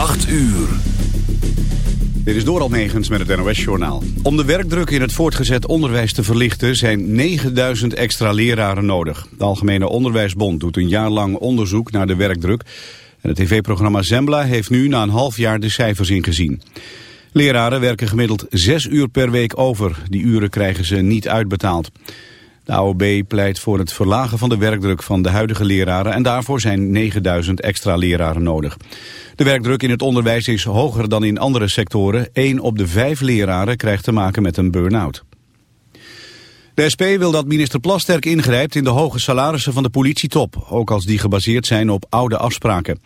8 uur. Dit is Doral Megens met het NOS-journaal. Om de werkdruk in het voortgezet onderwijs te verlichten... zijn 9000 extra leraren nodig. De Algemene Onderwijsbond doet een jaar lang onderzoek naar de werkdruk. En het tv-programma Zembla heeft nu na een half jaar de cijfers ingezien. Leraren werken gemiddeld 6 uur per week over. Die uren krijgen ze niet uitbetaald. De AOB pleit voor het verlagen van de werkdruk van de huidige leraren... en daarvoor zijn 9000 extra leraren nodig. De werkdruk in het onderwijs is hoger dan in andere sectoren. 1 op de 5 leraren krijgt te maken met een burn-out. De SP wil dat minister Plasterk ingrijpt in de hoge salarissen van de politietop... ook als die gebaseerd zijn op oude afspraken.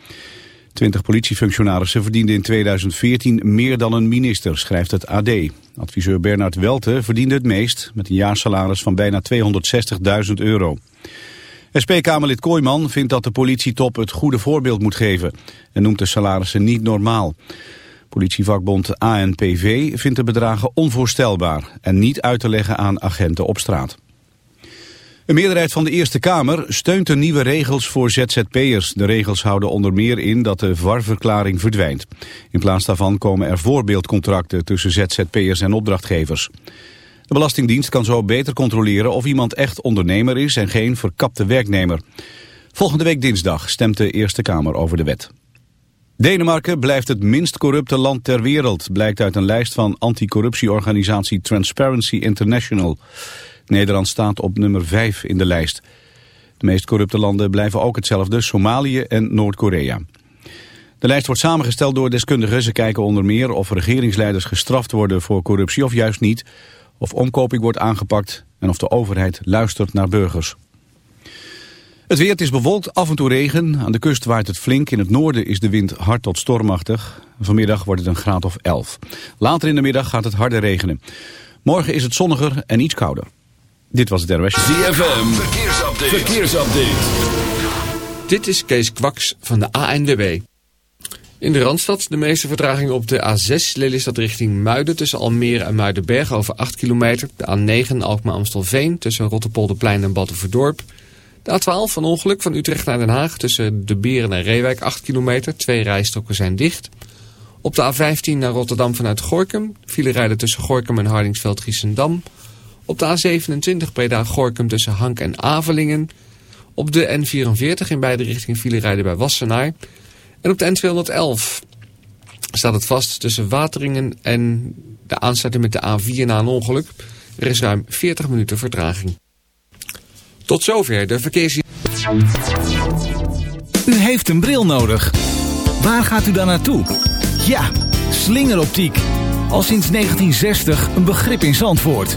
Twintig politiefunctionarissen verdienden in 2014 meer dan een minister, schrijft het AD. Adviseur Bernard Welte verdiende het meest, met een jaarsalaris van bijna 260.000 euro. SP-Kamerlid Kooijman vindt dat de politietop het goede voorbeeld moet geven... en noemt de salarissen niet normaal. Politievakbond ANPV vindt de bedragen onvoorstelbaar... en niet uit te leggen aan agenten op straat. Een meerderheid van de Eerste Kamer steunt de nieuwe regels voor ZZP'ers. De regels houden onder meer in dat de VAR-verklaring verdwijnt. In plaats daarvan komen er voorbeeldcontracten tussen ZZP'ers en opdrachtgevers. De Belastingdienst kan zo beter controleren of iemand echt ondernemer is en geen verkapte werknemer. Volgende week dinsdag stemt de Eerste Kamer over de wet. Denemarken blijft het minst corrupte land ter wereld, blijkt uit een lijst van anticorruptieorganisatie Transparency International. Nederland staat op nummer 5 in de lijst. De meest corrupte landen blijven ook hetzelfde, Somalië en Noord-Korea. De lijst wordt samengesteld door deskundigen. Ze kijken onder meer of regeringsleiders gestraft worden voor corruptie of juist niet. Of omkoping wordt aangepakt en of de overheid luistert naar burgers. Het weer is bewolkt, af en toe regen. Aan de kust waait het flink. In het noorden is de wind hard tot stormachtig. Vanmiddag wordt het een graad of 11. Later in de middag gaat het harder regenen. Morgen is het zonniger en iets kouder. Dit was het RWS. ZFM, verkeersupdate. verkeersupdate. Dit is Kees Kwaks van de ANWB. In de Randstad de meeste vertragingen op de A6 Lelystad richting Muiden... tussen Almere en Muidenberg over 8 kilometer. De A9 Alkmaar-Amstelveen tussen Rotterpolderplein en Battenverdorp. De A12 van ongeluk van Utrecht naar Den Haag tussen De Beren en Reewijk 8 kilometer. Twee rijstroken zijn dicht. Op de A15 naar Rotterdam vanuit Gorkum. File rijden tussen Gorkum en Hardingsveld-Giessendam... Op de A27 Breda-Gorkum tussen Hank en Avelingen. Op de N44 in beide richtingen file rijden bij Wassenaar. En op de N211 staat het vast tussen Wateringen en de aansluiting met de A4 na een ongeluk. Er is ruim 40 minuten vertraging. Tot zover de verkeers... U heeft een bril nodig. Waar gaat u dan naartoe? Ja, slingeroptiek. Al sinds 1960 een begrip in Zandvoort.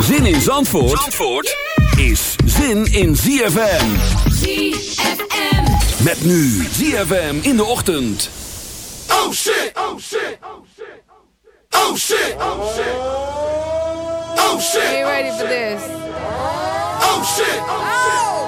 Zin in Zandvoort, Zandvoort is zin in ZFM. ZFM. Met nu ZFM in de ochtend. Oh shit, oh shit, oh shit, oh shit, oh shit, oh shit. Are you ready for this? Oh shit, oh! It's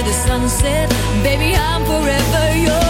to the sunset. Baby, I'm forever yours.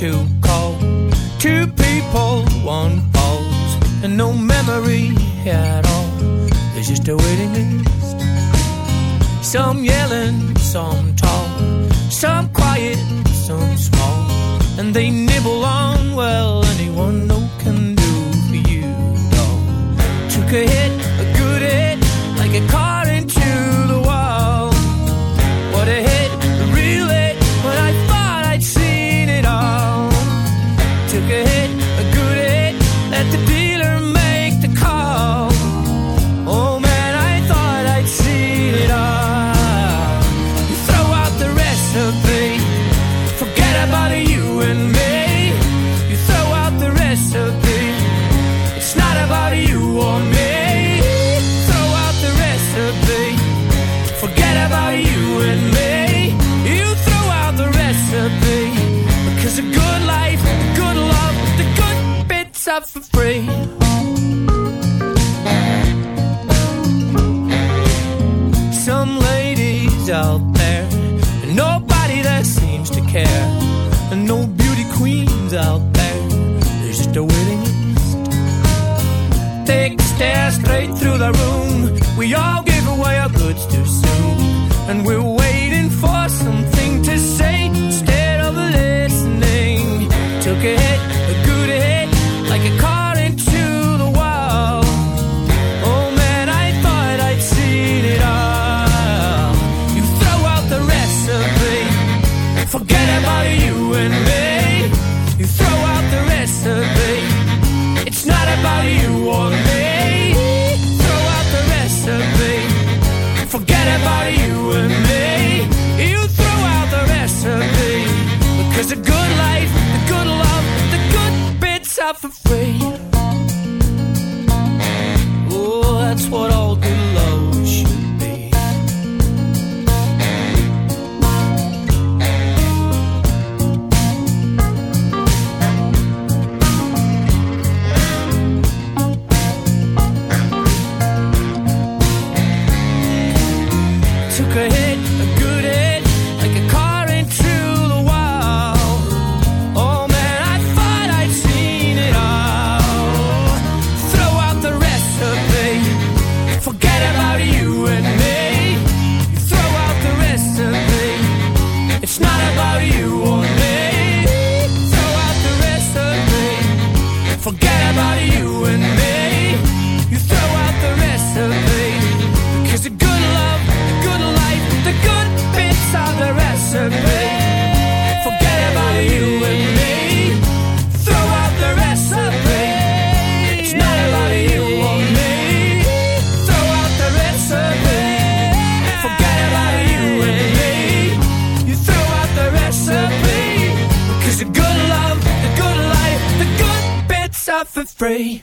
Two. stare straight through the room. We all give away our goods too soon, and we'll free.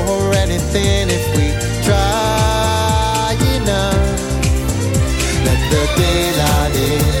something if we try enough. Let the daylight in.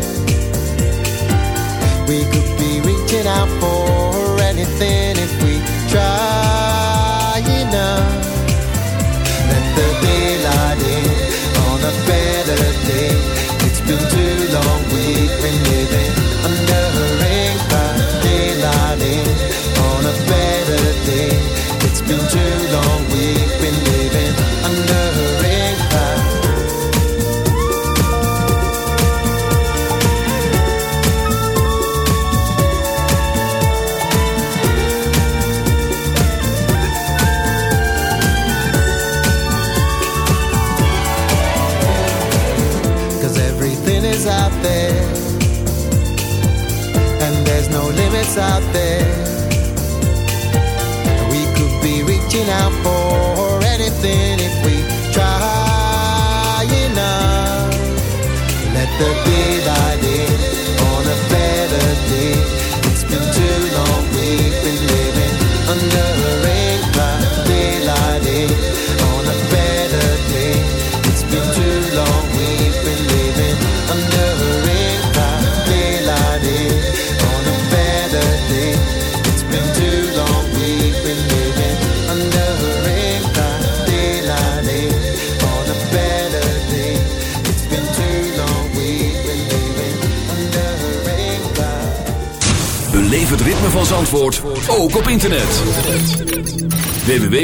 out for anything.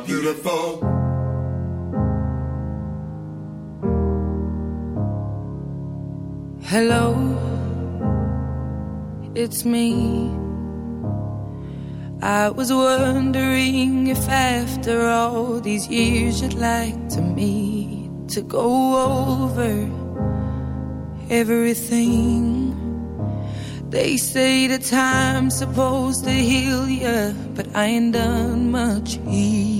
are beautiful. Hello, it's me. I was wondering if after all these years you'd like to meet to go over everything. They say the time's supposed to heal you, but I ain't done much healing.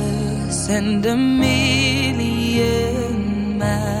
send a million miles.